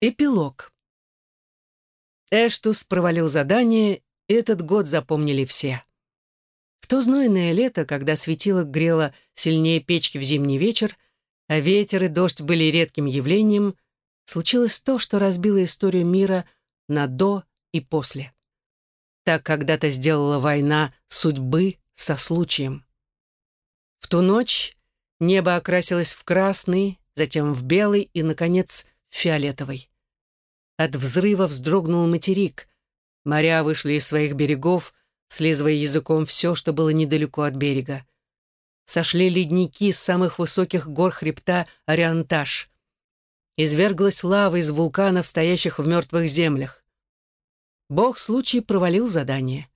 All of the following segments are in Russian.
Эпилог. Эштус провалил задание, и этот год запомнили все. В то знойное лето, когда светило грело сильнее печки в зимний вечер, а ветер и дождь были редким явлением, случилось то, что разбило историю мира на «до» и «после». Так когда-то сделала война судьбы со случаем. В ту ночь небо окрасилось в красный, затем в белый и, наконец, в фиолетовый. От взрыва вздрогнул материк. Моря вышли из своих берегов, слизывая языком все, что было недалеко от берега. Сошли ледники с самых высоких гор хребта Ориантаж. Изверглась лава из вулканов, стоящих в мертвых землях. Бог случай провалил задание.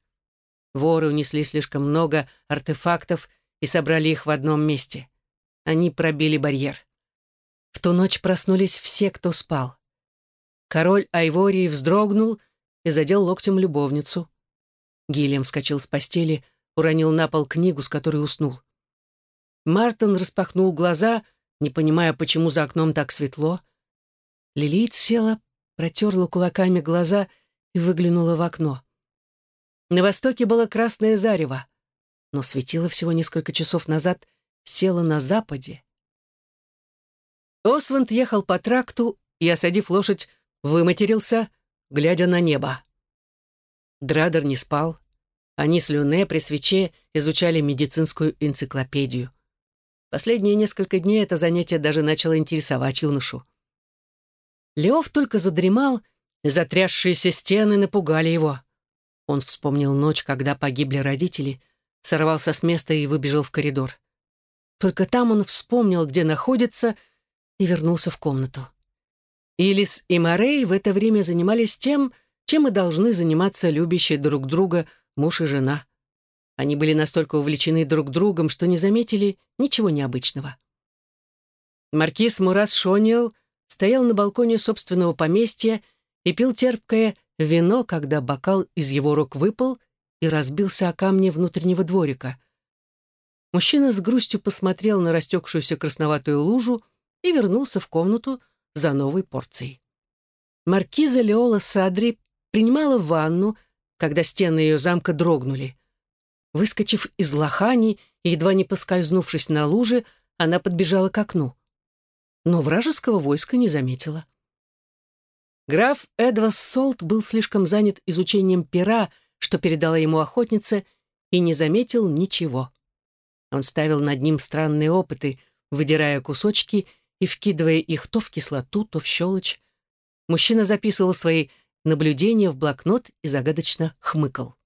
Воры унесли слишком много артефактов и собрали их в одном месте. Они пробили барьер. В ту ночь проснулись все, кто спал. Король Айвории вздрогнул и задел локтем любовницу. Гильям вскочил с постели, уронил на пол книгу, с которой уснул. Мартин распахнул глаза, не понимая, почему за окном так светло. Лилит села, протерла кулаками глаза и выглянула в окно. На востоке было красное зарево, но светило всего несколько часов назад, села на западе. Осванд ехал по тракту и, осадив лошадь, выматерился, глядя на небо. Драдер не спал. Они с Люне при свече изучали медицинскую энциклопедию. Последние несколько дней это занятие даже начало интересовать юношу. Леов только задремал, и затрясшиеся стены напугали его. Он вспомнил ночь, когда погибли родители, сорвался с места и выбежал в коридор. Только там он вспомнил, где находится, и вернулся в комнату. Илис и Морей в это время занимались тем, чем и должны заниматься любящие друг друга муж и жена. Они были настолько увлечены друг другом, что не заметили ничего необычного. Маркиз Мурас Шониел стоял на балконе собственного поместья и пил терпкое вино, когда бокал из его рук выпал и разбился о камни внутреннего дворика. Мужчина с грустью посмотрел на растекшуюся красноватую лужу и вернулся в комнату, за новой порцией. Маркиза Леола Садри принимала ванну, когда стены ее замка дрогнули. Выскочив из лохани и едва не поскользнувшись на луже, она подбежала к окну. Но вражеского войска не заметила. Граф Эдвас Солт был слишком занят изучением пера, что передала ему охотница, и не заметил ничего. Он ставил над ним странные опыты, выдирая кусочки и вкидывая их то в кислоту, то в щелочь. Мужчина записывал свои наблюдения в блокнот и загадочно хмыкал.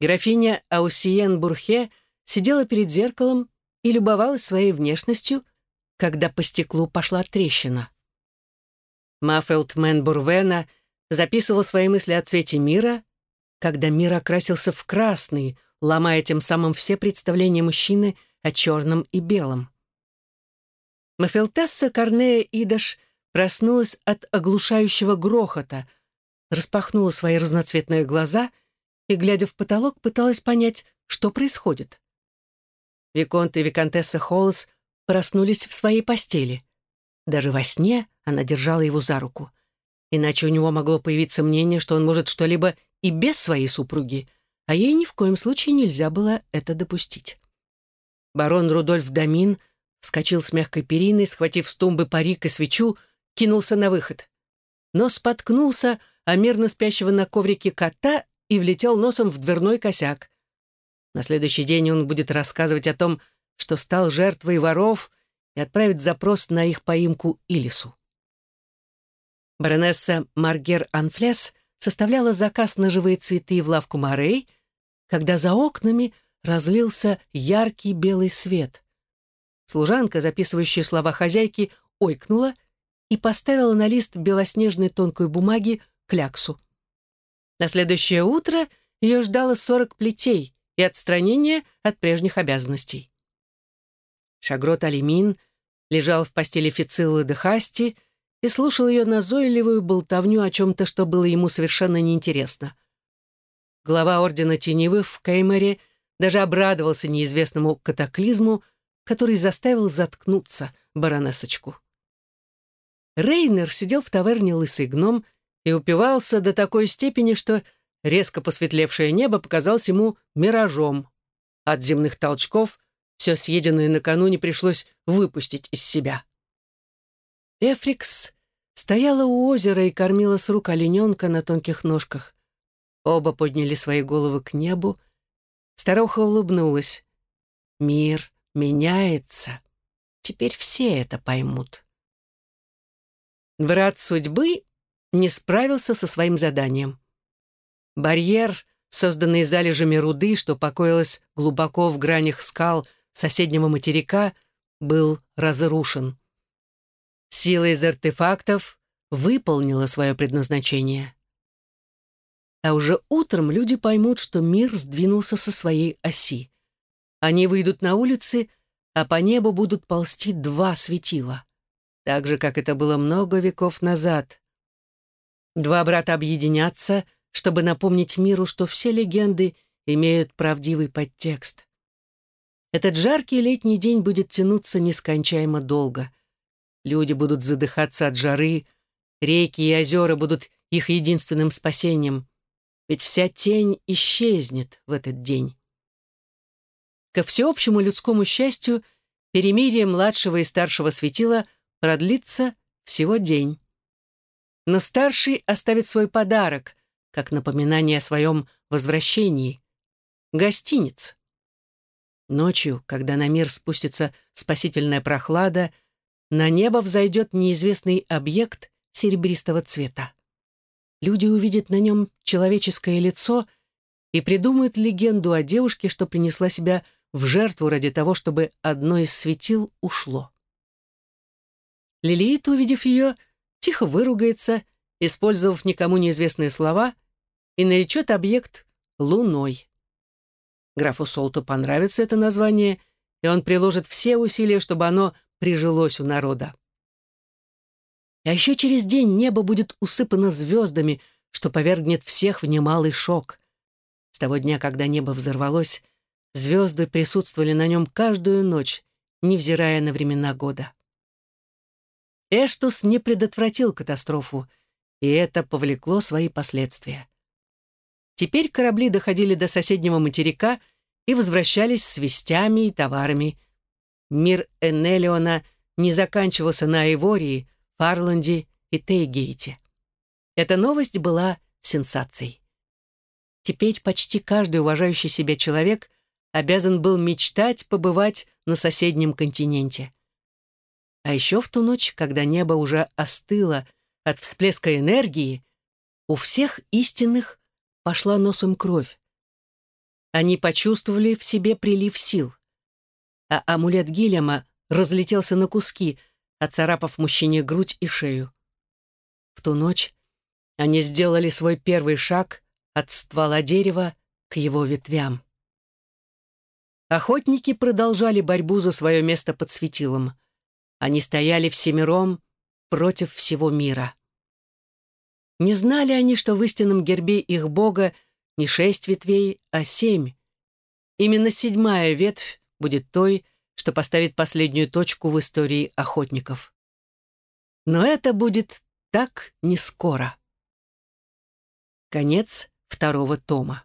Графиня Аусиен Бурхе сидела перед зеркалом и любовалась своей внешностью, когда по стеклу пошла трещина. Маффелд Мэн Бурвена записывал свои мысли о цвете мира, когда мир окрасился в красный, ломая тем самым все представления мужчины о черном и белом. Мафелтесса Корнея Идаш проснулась от оглушающего грохота, распахнула свои разноцветные глаза и, глядя в потолок, пыталась понять, что происходит. Виконт и Виконтесса Холлс проснулись в своей постели. Даже во сне она держала его за руку. Иначе у него могло появиться мнение, что он может что-либо и без своей супруги, а ей ни в коем случае нельзя было это допустить. Барон Рудольф Дамин — вскочил с мягкой периной, схватив с тумбы парик и свечу, кинулся на выход. Но споткнулся о мирно спящего на коврике кота и влетел носом в дверной косяк. На следующий день он будет рассказывать о том, что стал жертвой воров и отправить запрос на их поимку Илису. Баронесса Маргер Анфлес составляла заказ на живые цветы в лавку Морей, когда за окнами разлился яркий белый свет. Служанка, записывающая слова хозяйки, ойкнула и поставила на лист белоснежной тонкой бумаги кляксу. На следующее утро ее ждало сорок плетей и отстранение от прежних обязанностей. Шагрот Алимин лежал в постели Фициллы де Хасти и слушал ее назойливую болтовню о чем-то, что было ему совершенно неинтересно. Глава Ордена Теневых в Кеймере даже обрадовался неизвестному катаклизму, который заставил заткнуться баронесочку. Рейнер сидел в таверне «Лысый гном» и упивался до такой степени, что резко посветлевшее небо показалось ему миражом. От земных толчков все съеденное накануне пришлось выпустить из себя. Эфрикс стояла у озера и кормила с рук олененка на тонких ножках. Оба подняли свои головы к небу. Старуха улыбнулась. «Мир меняется. Теперь все это поймут». Брат судьбы не справился со своим заданием. Барьер, созданный залежами руды, что покоилась глубоко в гранях скал соседнего материка, был разрушен. Сила из артефактов выполнила свое предназначение. А уже утром люди поймут, что мир сдвинулся со своей оси. Они выйдут на улицы, а по небу будут ползти два светила. Так же, как это было много веков назад. Два брата объединятся, чтобы напомнить миру, что все легенды имеют правдивый подтекст. Этот жаркий летний день будет тянуться нескончаемо долго. Люди будут задыхаться от жары, реки и озера будут их единственным спасением, ведь вся тень исчезнет в этот день. Ко всеобщему людскому счастью, перемирие младшего и старшего светила продлится всего день. Но старший оставит свой подарок, как напоминание о своем возвращении. Гостиниц. Ночью, когда на мир спустится спасительная прохлада, на небо взойдет неизвестный объект серебристого цвета. Люди увидят на нем человеческое лицо и придумают легенду о девушке, что принесла себя в жертву ради того, чтобы одно из светил ушло. Лилит, увидев ее, тихо выругается, использовав никому неизвестные слова, и наречет объект «Луной». Графу Солту понравится это название, и он приложит все усилия, чтобы оно прижилось у народа. А еще через день небо будет усыпано звездами, что повергнет всех в немалый шок. С того дня, когда небо взорвалось, звезды присутствовали на нем каждую ночь, невзирая на времена года. Эштус не предотвратил катастрофу, и это повлекло свои последствия. Теперь корабли доходили до соседнего материка и возвращались с вестями и товарами. Мир Энелиона не заканчивался на Эвории, Фарланде и Тейгейте. Эта новость была сенсацией. Теперь почти каждый уважающий себя человек обязан был мечтать побывать на соседнем континенте. А еще в ту ночь, когда небо уже остыло от всплеска энергии, у всех истинных пошла носом кровь. Они почувствовали в себе прилив сил. А амулет Гильяма разлетелся на куски, оцарапав мужчине грудь и шею. В ту ночь они сделали свой первый шаг от ствола дерева к его ветвям. Охотники продолжали борьбу за свое место под светилом. Они стояли всемиром против всего мира. Не знали они, что в истинном гербе их бога не шесть ветвей, а семь. Именно седьмая ветвь будет той, что поставит последнюю точку в истории охотников. Но это будет так не скоро. Конец второго тома.